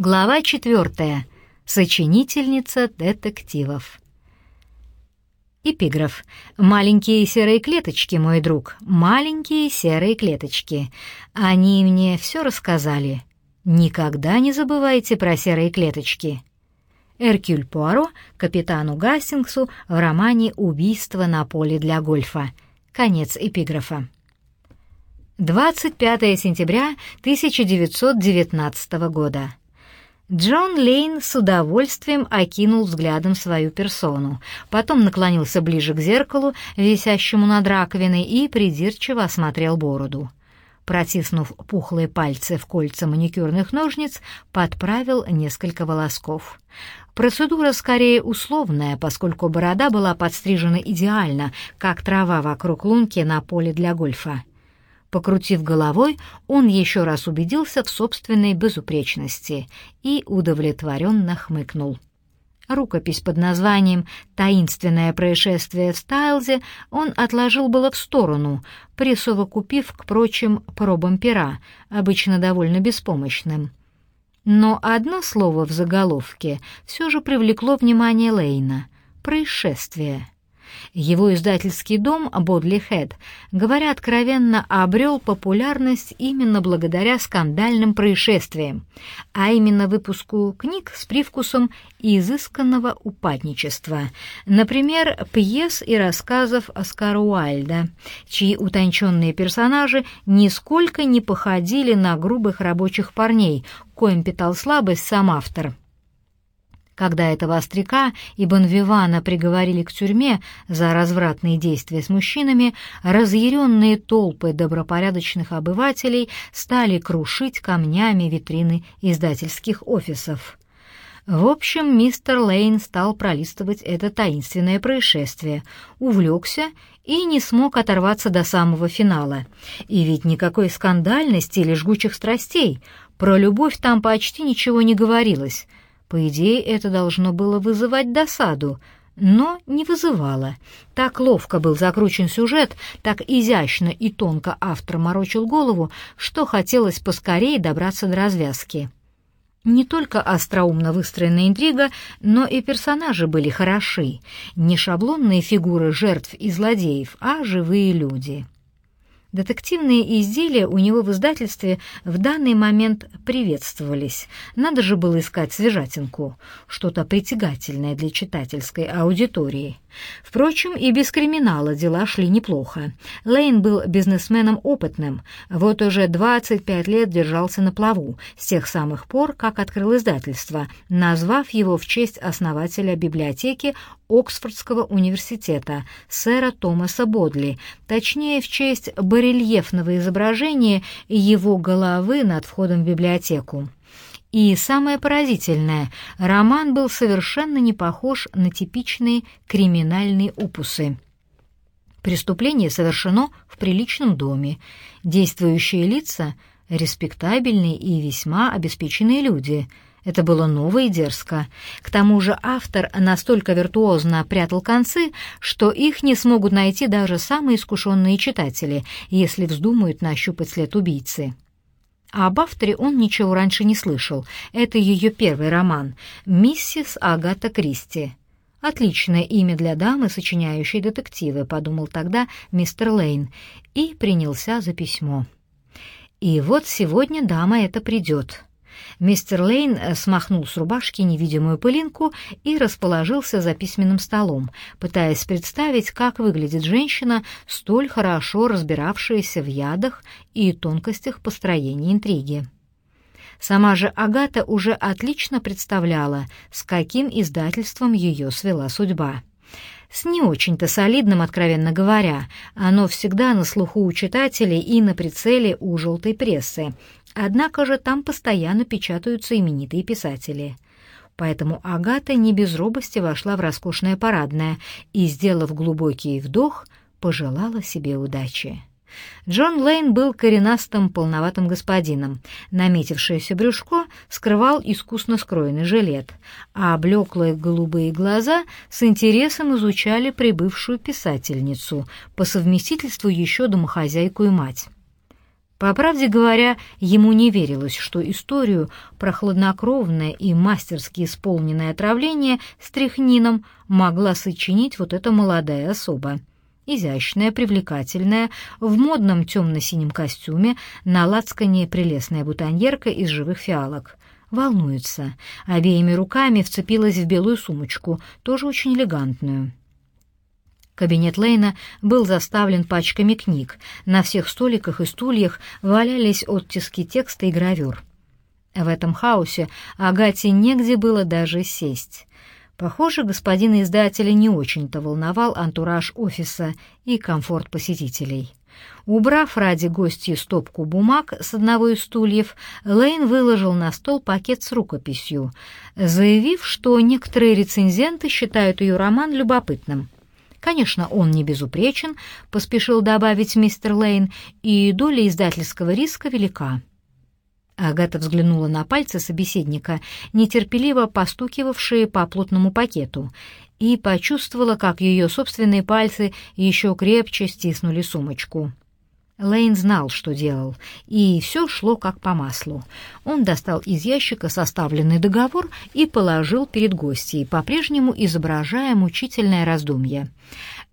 Глава четвертая. Сочинительница детективов. Эпиграф. «Маленькие серые клеточки, мой друг, маленькие серые клеточки. Они мне все рассказали. Никогда не забывайте про серые клеточки». Эркюль Пуаро капитану Гастингсу в романе «Убийство на поле для гольфа». Конец эпиграфа. 25 сентября 1919 года. Джон Лейн с удовольствием окинул взглядом свою персону, потом наклонился ближе к зеркалу, висящему над раковиной, и придирчиво осмотрел бороду. Протиснув пухлые пальцы в кольца маникюрных ножниц, подправил несколько волосков. Процедура скорее условная, поскольку борода была подстрижена идеально, как трава вокруг лунки на поле для гольфа. Покрутив головой, он еще раз убедился в собственной безупречности и удовлетворенно хмыкнул. Рукопись под названием «Таинственное происшествие в Стайлзе» он отложил было в сторону, присовокупив к прочим пробам пера, обычно довольно беспомощным. Но одно слово в заголовке все же привлекло внимание Лейна — «происшествие». Его издательский дом «Бодли Хэт», говоря откровенно, обрел популярность именно благодаря скандальным происшествиям, а именно выпуску книг с привкусом изысканного упадничества, например, пьес и рассказов Оскара Уайльда, чьи утонченные персонажи нисколько не походили на грубых рабочих парней, коим питал слабость сам автор. Когда этого остряка и Бонвивана приговорили к тюрьме за развратные действия с мужчинами, разъяренные толпы добропорядочных обывателей стали крушить камнями витрины издательских офисов. В общем, мистер Лейн стал пролистывать это таинственное происшествие, увлекся и не смог оторваться до самого финала. И ведь никакой скандальности или жгучих страстей, про любовь там почти ничего не говорилось — по идее, это должно было вызывать досаду, но не вызывало. Так ловко был закручен сюжет, так изящно и тонко автор морочил голову, что хотелось поскорее добраться до развязки. Не только остроумно выстроенная интрига, но и персонажи были хороши. Не шаблонные фигуры жертв и злодеев, а живые люди. Детективные изделия у него в издательстве в данный момент приветствовались. Надо же было искать свежатинку, что-то притягательное для читательской аудитории. Впрочем, и без криминала дела шли неплохо. Лейн был бизнесменом опытным, вот уже 25 лет держался на плаву, с тех самых пор, как открыл издательство, назвав его в честь основателя библиотеки Оксфордского университета, сэра Томаса Бодли, точнее, в честь барельефного изображения его головы над входом в библиотеку. И самое поразительное, роман был совершенно не похож на типичные криминальные опусы. Преступление совершено в приличном доме. Действующие лица — респектабельные и весьма обеспеченные люди. Это было ново и дерзко. К тому же автор настолько виртуозно прятал концы, что их не смогут найти даже самые искушенные читатели, если вздумают нащупать след убийцы. А об авторе он ничего раньше не слышал. Это ее первый роман «Миссис Агата Кристи». «Отличное имя для дамы, сочиняющей детективы», — подумал тогда мистер Лейн и принялся за письмо. И вот сегодня дама эта придет. Мистер Лейн э, смахнул с рубашки невидимую пылинку и расположился за письменным столом, пытаясь представить, как выглядит женщина, столь хорошо разбиравшаяся в ядах и тонкостях построения интриги. Сама же Агата уже отлично представляла, с каким издательством ее свела судьба. С не очень-то солидным, откровенно говоря, оно всегда на слуху у читателей и на прицеле у желтой прессы, Однако же там постоянно печатаются именитые писатели. Поэтому Агата не без робости вошла в роскошное парадное и, сделав глубокий вдох, пожелала себе удачи. Джон Лейн был коренастым полноватым господином. Наметившееся брюшко скрывал искусно скроенный жилет, а блеклые голубые глаза с интересом изучали прибывшую писательницу, по совместительству еще домохозяйку и мать. По правде говоря, ему не верилось, что историю про хладнокровное и мастерски исполненное отравление стряхнином могла сочинить вот эта молодая особа. Изящная, привлекательная, в модном темно-синем костюме, на лацкане прелестная бутоньерка из живых фиалок. Волнуется. Обеими руками вцепилась в белую сумочку, тоже очень элегантную. Кабинет Лейна был заставлен пачками книг. На всех столиках и стульях валялись оттиски текста и гравюр. В этом хаосе Агате негде было даже сесть. Похоже, господина издателя не очень-то волновал антураж офиса и комфорт посетителей. Убрав ради гостей стопку бумаг с одного из стульев, Лейн выложил на стол пакет с рукописью, заявив, что некоторые рецензенты считают ее роман любопытным. Конечно, он не безупречен, поспешил добавить мистер Лейн, и доля издательского риска велика. Агата взглянула на пальцы собеседника, нетерпеливо постукивавшие по плотному пакету, и почувствовала, как ее собственные пальцы еще крепче стиснули сумочку. Лейн знал, что делал, и все шло как по маслу. Он достал из ящика составленный договор и положил перед гостьей, по-прежнему изображая мучительное раздумье.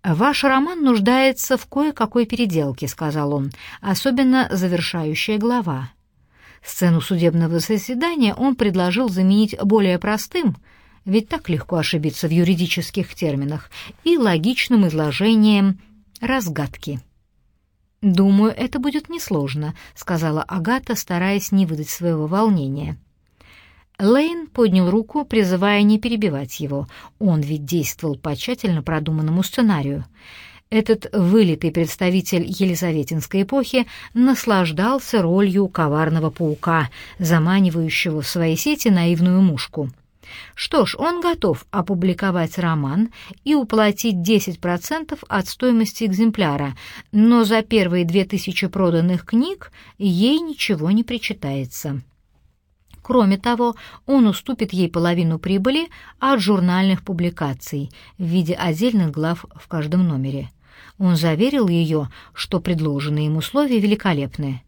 «Ваш роман нуждается в кое-какой переделке», — сказал он, — «особенно завершающая глава». Сцену судебного заседания он предложил заменить более простым, ведь так легко ошибиться в юридических терминах, и логичным изложением разгадки. «Думаю, это будет несложно», — сказала Агата, стараясь не выдать своего волнения. Лейн поднял руку, призывая не перебивать его. Он ведь действовал по тщательно продуманному сценарию. Этот вылитый представитель елизаветинской эпохи наслаждался ролью коварного паука, заманивающего в свои сети наивную мушку. Что ж, он готов опубликовать роман и уплатить 10% от стоимости экземпляра, но за первые 2000 проданных книг ей ничего не причитается. Кроме того, он уступит ей половину прибыли от журнальных публикаций в виде отдельных глав в каждом номере. Он заверил ее, что предложенные им условия великолепны.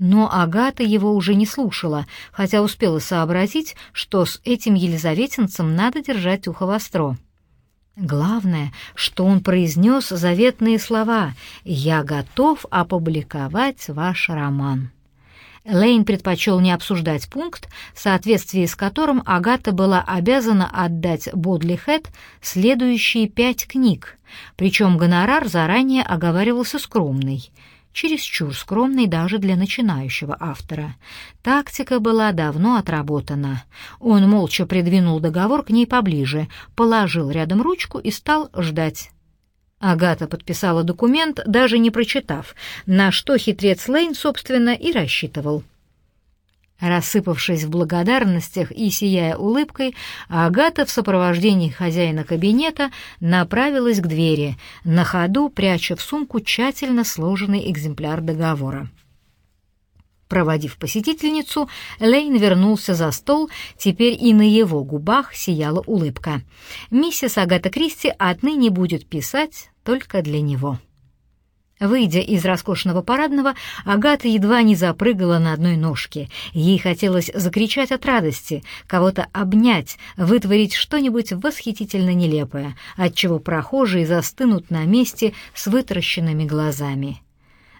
Но Агата его уже не слушала, хотя успела сообразить, что с этим елизаветинцем надо держать ухо востро. Главное, что он произнес заветные слова «Я готов опубликовать ваш роман». Лейн предпочел не обсуждать пункт, в соответствии с которым Агата была обязана отдать Бодли Хэт следующие пять книг, причем гонорар заранее оговаривался скромный — чересчур скромный даже для начинающего автора. Тактика была давно отработана. Он молча придвинул договор к ней поближе, положил рядом ручку и стал ждать. Агата подписала документ, даже не прочитав, на что хитрец Лейн, собственно, и рассчитывал. Рассыпавшись в благодарностях и сияя улыбкой, Агата в сопровождении хозяина кабинета направилась к двери, на ходу пряча в сумку тщательно сложенный экземпляр договора. Проводив посетительницу, Лейн вернулся за стол, теперь и на его губах сияла улыбка. Миссис Агата Кристи отныне будет писать только для него. Выйдя из роскошного парадного, Агата едва не запрыгала на одной ножке. Ей хотелось закричать от радости, кого-то обнять, вытворить что-нибудь восхитительно нелепое, отчего прохожие застынут на месте с вытаращенными глазами.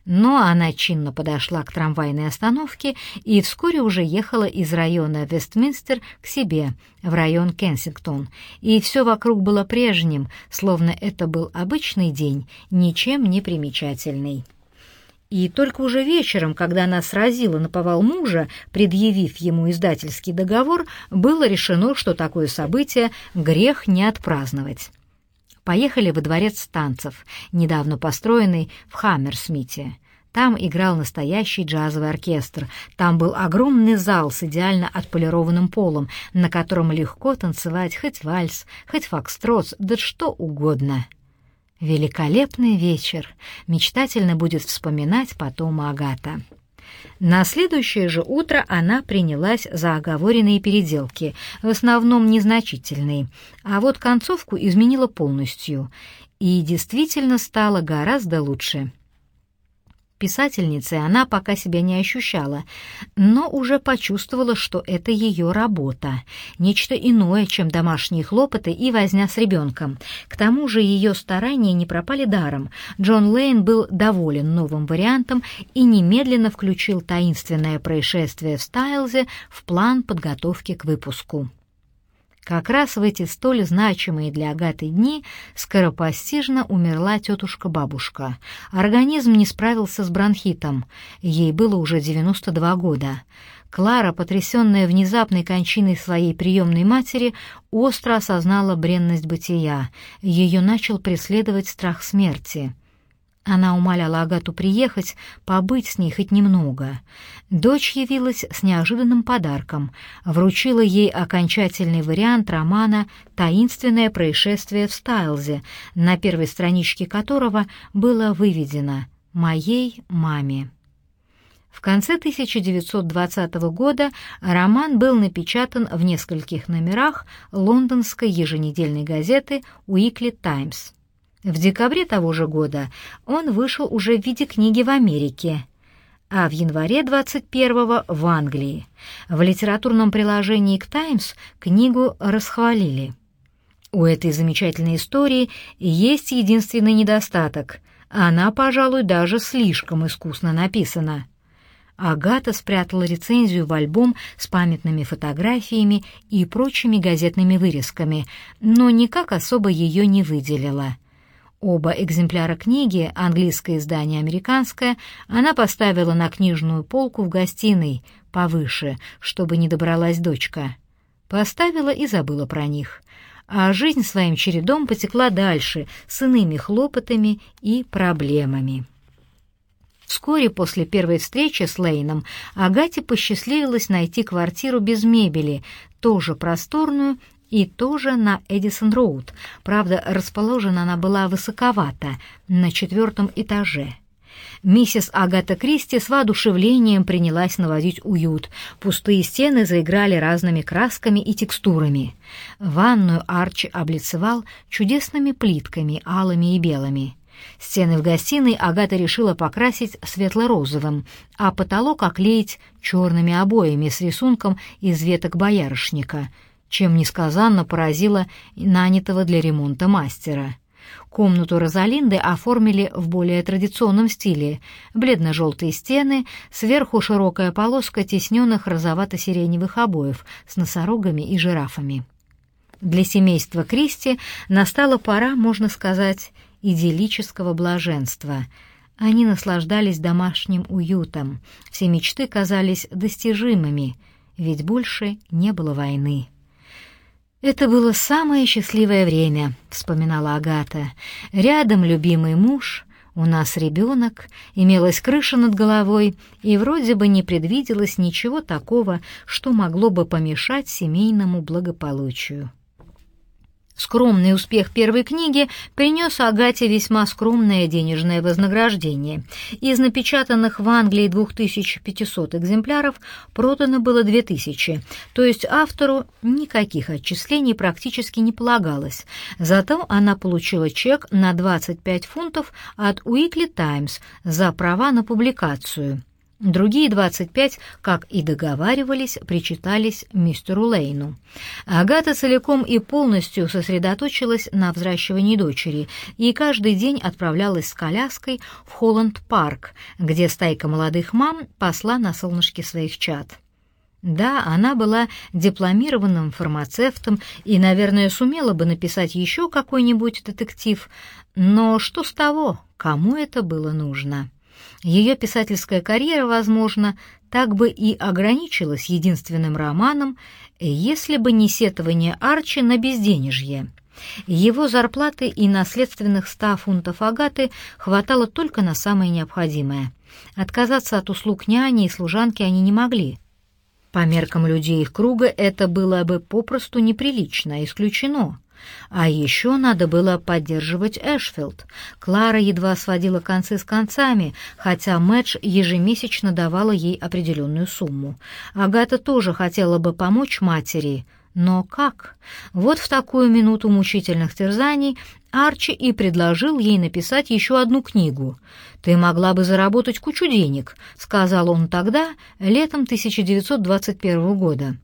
Но она чинно подошла к трамвайной остановке и вскоре уже ехала из района Вестминстер к себе, в район Кенсингтон, и все вокруг было прежним, словно это был обычный день, ничем не примечательный. И только уже вечером, когда она сразила наповал мужа, предъявив ему издательский договор, было решено, что такое событие грех не отпраздновать поехали во дворец танцев, недавно построенный в Хаммерсмите. Там играл настоящий джазовый оркестр. Там был огромный зал с идеально отполированным полом, на котором легко танцевать хоть вальс, хоть фокстрот, да что угодно. Великолепный вечер. Мечтательно будет вспоминать потом Агата. На следующее же утро она принялась за оговоренные переделки, в основном незначительные, а вот концовку изменила полностью и действительно стало гораздо лучше. Писательницей она пока себя не ощущала, но уже почувствовала, что это ее работа, нечто иное, чем домашние хлопоты и возня с ребенком. К тому же ее старания не пропали даром. Джон Лейн был доволен новым вариантом и немедленно включил таинственное происшествие в Стайлзе в план подготовки к выпуску. Как раз в эти столь значимые для Агаты дни скоропостижно умерла тетушка-бабушка. Организм не справился с бронхитом. Ей было уже 92 года. Клара, потрясенная внезапной кончиной своей приемной матери, остро осознала бренность бытия. Ее начал преследовать страх смерти. Она умоляла Агату приехать, побыть с ней хоть немного. Дочь явилась с неожиданным подарком, вручила ей окончательный вариант романа «Таинственное происшествие в Стайлзе», на первой страничке которого было выведено «Моей маме». В конце 1920 года роман был напечатан в нескольких номерах лондонской еженедельной газеты «Уикли Таймс». В декабре того же года он вышел уже в виде книги в Америке, а в январе 21-го в Англии. В литературном приложении к «Таймс» книгу расхвалили. У этой замечательной истории есть единственный недостаток. Она, пожалуй, даже слишком искусно написана. Агата спрятала рецензию в альбом с памятными фотографиями и прочими газетными вырезками, но никак особо ее не выделила — Оба экземпляра книги, английское издание и американское, она поставила на книжную полку в гостиной, повыше, чтобы не добралась дочка. Поставила и забыла про них. А жизнь своим чередом потекла дальше, с иными хлопотами и проблемами. Вскоре после первой встречи с Лейном Агате посчастливилось найти квартиру без мебели, тоже просторную и тоже на Эдисон-Роуд. Правда, расположена она была высоковато, на четвертом этаже. Миссис Агата Кристи с воодушевлением принялась наводить уют. Пустые стены заиграли разными красками и текстурами. Ванную Арчи облицевал чудесными плитками, алыми и белыми. Стены в гостиной Агата решила покрасить светло-розовым, а потолок оклеить черными обоями с рисунком из веток боярышника — чем несказанно поразило нанятого для ремонта мастера. Комнату Розалинды оформили в более традиционном стиле. Бледно-желтые стены, сверху широкая полоска тесненных розовато-сиреневых обоев с носорогами и жирафами. Для семейства Кристи настала пора, можно сказать, идиллического блаженства. Они наслаждались домашним уютом, все мечты казались достижимыми, ведь больше не было войны. «Это было самое счастливое время», — вспоминала Агата. «Рядом любимый муж, у нас ребенок, имелась крыша над головой, и вроде бы не предвиделось ничего такого, что могло бы помешать семейному благополучию». Скромный успех первой книги принес Агате весьма скромное денежное вознаграждение. Из напечатанных в Англии 2500 экземпляров продано было 2000, то есть автору никаких отчислений практически не полагалось. Зато она получила чек на 25 фунтов от Weekly Times за права на публикацию. Другие 25, как и договаривались, причитались мистеру Лейну. Агата целиком и полностью сосредоточилась на взращивании дочери и каждый день отправлялась с коляской в Холланд-парк, где стайка молодых мам пасла на солнышке своих чад. Да, она была дипломированным фармацевтом и, наверное, сумела бы написать еще какой-нибудь детектив, но что с того, кому это было нужно? Ее писательская карьера, возможно, так бы и ограничилась единственным романом, если бы не сетование Арчи на безденежье. Его зарплаты и наследственных ста фунтов Агаты хватало только на самое необходимое. Отказаться от услуг няни и служанки они не могли. По меркам людей их круга это было бы попросту неприлично, исключено. А еще надо было поддерживать Эшфилд. Клара едва сводила концы с концами, хотя Мэтч ежемесячно давала ей определенную сумму. Агата тоже хотела бы помочь матери, Но как? Вот в такую минуту мучительных терзаний Арчи и предложил ей написать еще одну книгу. «Ты могла бы заработать кучу денег», — сказал он тогда, летом 1921 года.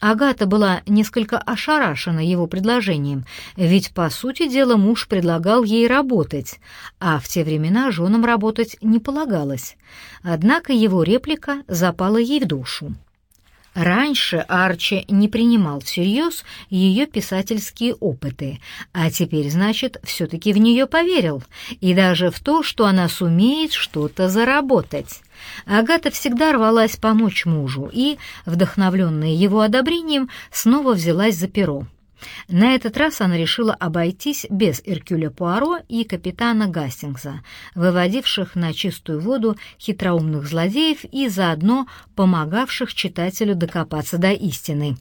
Агата была несколько ошарашена его предложением, ведь, по сути дела, муж предлагал ей работать, а в те времена женам работать не полагалось. Однако его реплика запала ей в душу. Раньше Арчи не принимал всерьез ее писательские опыты, а теперь, значит, все-таки в нее поверил, и даже в то, что она сумеет что-то заработать. Агата всегда рвалась помочь мужу и, вдохновленная его одобрением, снова взялась за перо. На этот раз она решила обойтись без Эркюля Пуаро и капитана Гастингса, выводивших на чистую воду хитроумных злодеев и заодно помогавших читателю докопаться до истины.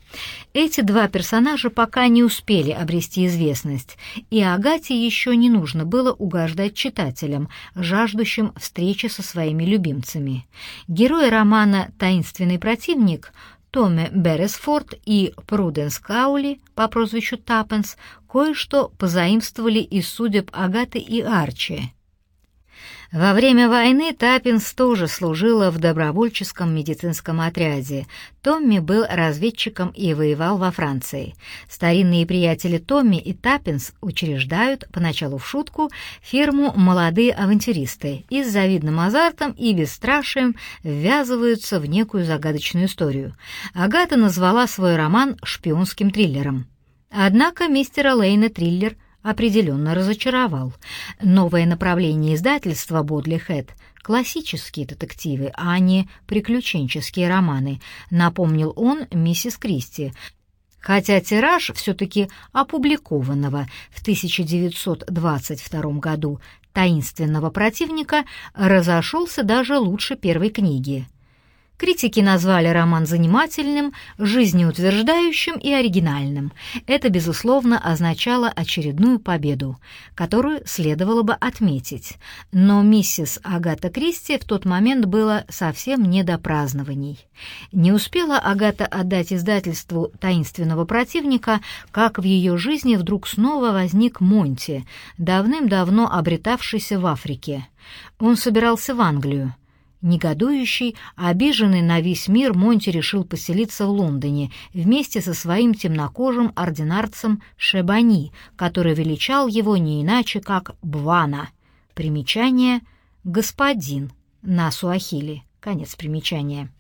Эти два персонажа пока не успели обрести известность, и Агате еще не нужно было угождать читателям, жаждущим встречи со своими любимцами. Герои романа «Таинственный противник» Томе Бересфорд и Пруденс Каули по прозвищу Таппенс кое-что позаимствовали из судеб Агаты и Арчи. Во время войны Таппинс тоже служила в добровольческом медицинском отряде. Томми был разведчиком и воевал во Франции. Старинные приятели Томми и Таппинс учреждают, поначалу в шутку, фирму «Молодые авантюристы» и с завидным азартом и бесстрашием ввязываются в некую загадочную историю. Агата назвала свой роман шпионским триллером. Однако мистера Лейна триллер – определенно разочаровал. Новое направление издательства «Бодли Хэт» — классические детективы, а не приключенческие романы, напомнил он миссис Кристи, хотя тираж все-таки опубликованного в 1922 году «Таинственного противника» разошелся даже лучше первой книги — Критики назвали роман занимательным, жизнеутверждающим и оригинальным. Это, безусловно, означало очередную победу, которую следовало бы отметить. Но миссис Агата Кристи в тот момент было совсем не до празднований. Не успела Агата отдать издательству «Таинственного противника», как в ее жизни вдруг снова возник Монти, давным-давно обретавшийся в Африке. Он собирался в Англию. Негодующий, обиженный на весь мир, Монти решил поселиться в Лондоне вместе со своим темнокожим ординарцем Шебани, который величал его не иначе, как Бвана. Примечание «господин» на суахили. Конец примечания.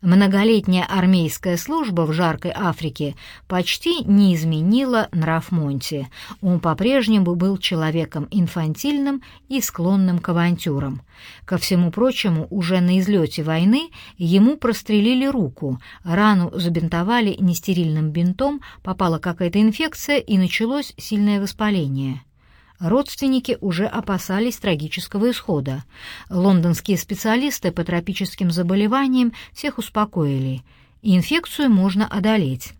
Многолетняя армейская служба в жаркой Африке почти не изменила нрав Монти. Он по-прежнему был человеком инфантильным и склонным к авантюрам. Ко всему прочему, уже на излете войны ему прострелили руку, рану забинтовали нестерильным бинтом, попала какая-то инфекция и началось сильное воспаление. Родственники уже опасались трагического исхода. Лондонские специалисты по тропическим заболеваниям всех успокоили. Инфекцию можно одолеть.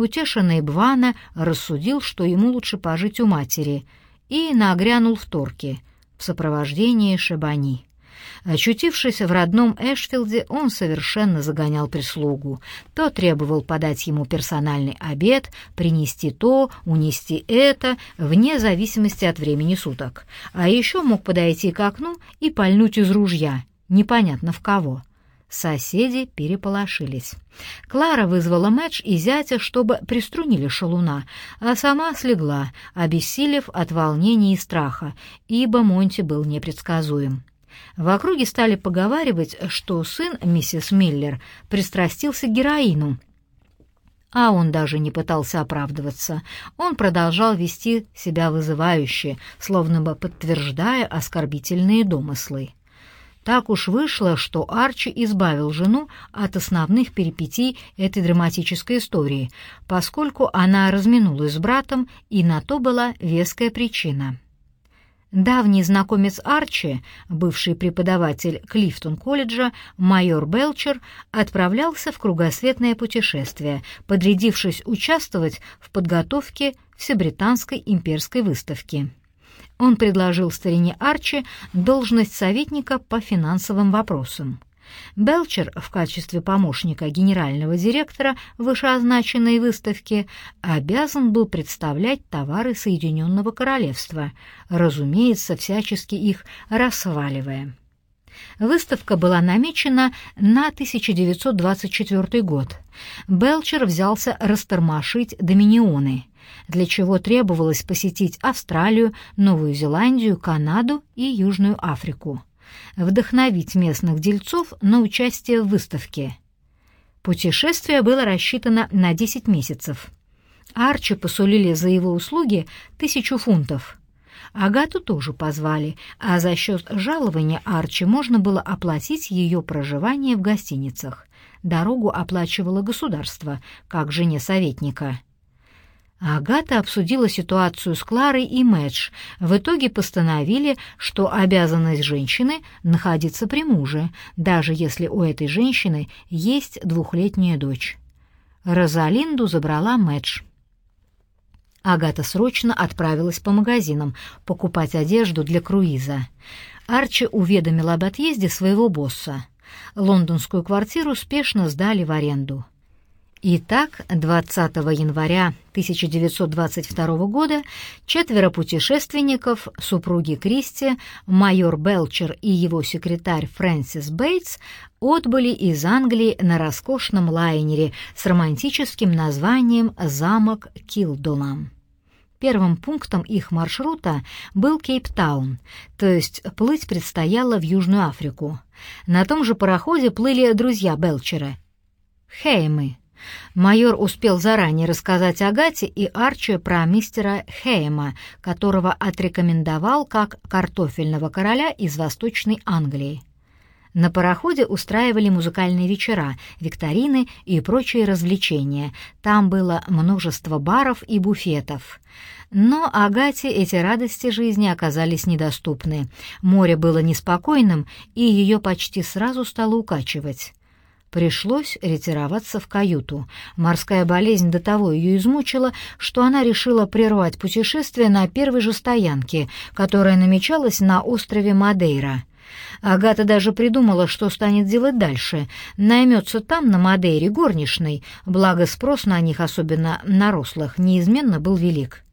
Утешенный Бвана рассудил, что ему лучше пожить у матери, и нагрянул в Торке в сопровождении Шабани. Очутившись в родном Эшфилде, он совершенно загонял прислугу. То требовал подать ему персональный обед, принести то, унести это, вне зависимости от времени суток. А еще мог подойти к окну и пальнуть из ружья, непонятно в кого. Соседи переполошились. Клара вызвала Мэтч и зятя, чтобы приструнили шалуна, а сама слегла, обессилев от волнения и страха, ибо Монти был непредсказуем. В округе стали поговаривать, что сын миссис Миллер пристрастился к героину. А он даже не пытался оправдываться. Он продолжал вести себя вызывающе, словно бы подтверждая оскорбительные домыслы. Так уж вышло, что Арчи избавил жену от основных перипетий этой драматической истории, поскольку она разминулась с братом, и на то была веская причина. Давний знакомец Арчи, бывший преподаватель Клифтон-колледжа, майор Белчер, отправлялся в кругосветное путешествие, подрядившись участвовать в подготовке Всебританской имперской выставки. Он предложил старине Арчи должность советника по финансовым вопросам. Белчер в качестве помощника генерального директора вышеозначенной выставки обязан был представлять товары Соединенного Королевства, разумеется, всячески их расхваливая. Выставка была намечена на 1924 год. Белчер взялся растормошить доминионы, для чего требовалось посетить Австралию, Новую Зеландию, Канаду и Южную Африку вдохновить местных дельцов на участие в выставке. Путешествие было рассчитано на 10 месяцев. Арчи посулили за его услуги тысячу фунтов. Агату тоже позвали, а за счет жалования Арчи можно было оплатить ее проживание в гостиницах. Дорогу оплачивало государство, как жене советника. Агата обсудила ситуацию с Кларой и Мэдж. В итоге постановили, что обязанность женщины находиться при муже, даже если у этой женщины есть двухлетняя дочь. Розалинду забрала Мэдж. Агата срочно отправилась по магазинам покупать одежду для круиза. Арчи уведомил об отъезде своего босса. Лондонскую квартиру спешно сдали в аренду. Итак, 20 января 1922 года четверо путешественников, супруги Кристи, майор Белчер и его секретарь Фрэнсис Бейтс, отбыли из Англии на роскошном лайнере с романтическим названием «Замок Килдолам». Первым пунктом их маршрута был Кейптаун, то есть плыть предстояло в Южную Африку. На том же пароходе плыли друзья Белчера — Хеймы, Майор успел заранее рассказать Агате и Арчи про мистера Хейма, которого отрекомендовал как картофельного короля из Восточной Англии. На пароходе устраивали музыкальные вечера, викторины и прочие развлечения. Там было множество баров и буфетов. Но Агате эти радости жизни оказались недоступны. Море было неспокойным, и ее почти сразу стало укачивать. Пришлось ретироваться в каюту. Морская болезнь до того ее измучила, что она решила прервать путешествие на первой же стоянке, которая намечалась на острове Мадейра. Агата даже придумала, что станет делать дальше. Наймется там, на Мадейре, горничной, благо спрос на них, особенно на рослых, неизменно был велик.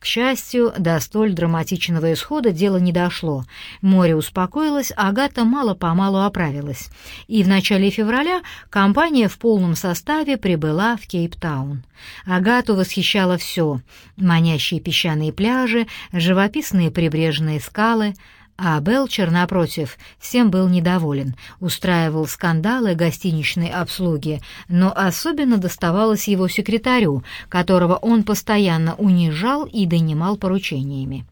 К счастью, до столь драматичного исхода дело не дошло. Море успокоилось, Агата мало-помалу оправилась. И в начале февраля компания в полном составе прибыла в Кейптаун. Агату восхищало все — манящие песчаные пляжи, живописные прибрежные скалы — а Белчер, напротив, всем был недоволен, устраивал скандалы гостиничной обслуги, но особенно доставалось его секретарю, которого он постоянно унижал и донимал поручениями.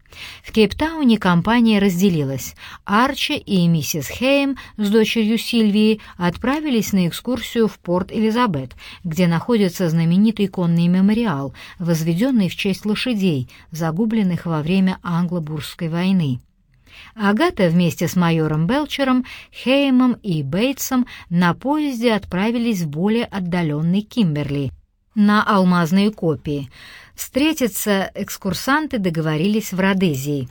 В Кейптауне компания разделилась. Арчи и миссис Хейм с дочерью Сильвией отправились на экскурсию в порт Элизабет, где находится знаменитый конный мемориал, возведенный в честь лошадей, загубленных во время Англо-Бурской войны. Агата вместе с майором Белчером, Хеймом и Бейтсом на поезде отправились в более отдаленный Кимберли, на алмазные копии. Встретиться экскурсанты договорились в Родезии.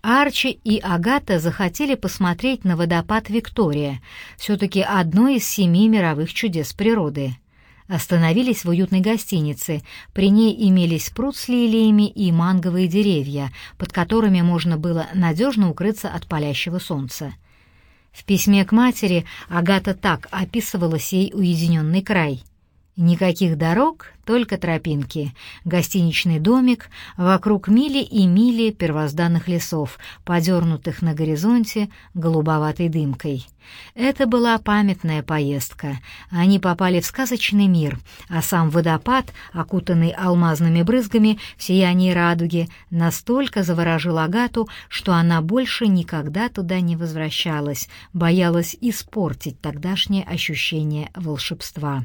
Арчи и Агата захотели посмотреть на водопад Виктория, все-таки одно из семи мировых чудес природы — Остановились в уютной гостинице. При ней имелись пруд с лилиями и манговые деревья, под которыми можно было надежно укрыться от палящего солнца. В письме к матери Агата так описывала сей уединенный край. Никаких дорог, только тропинки, гостиничный домик, вокруг мили и мили первозданных лесов, подернутых на горизонте голубоватой дымкой. Это была памятная поездка. Они попали в сказочный мир, а сам водопад, окутанный алмазными брызгами в сиянии радуги, настолько заворожил Агату, что она больше никогда туда не возвращалась, боялась испортить тогдашнее ощущение волшебства.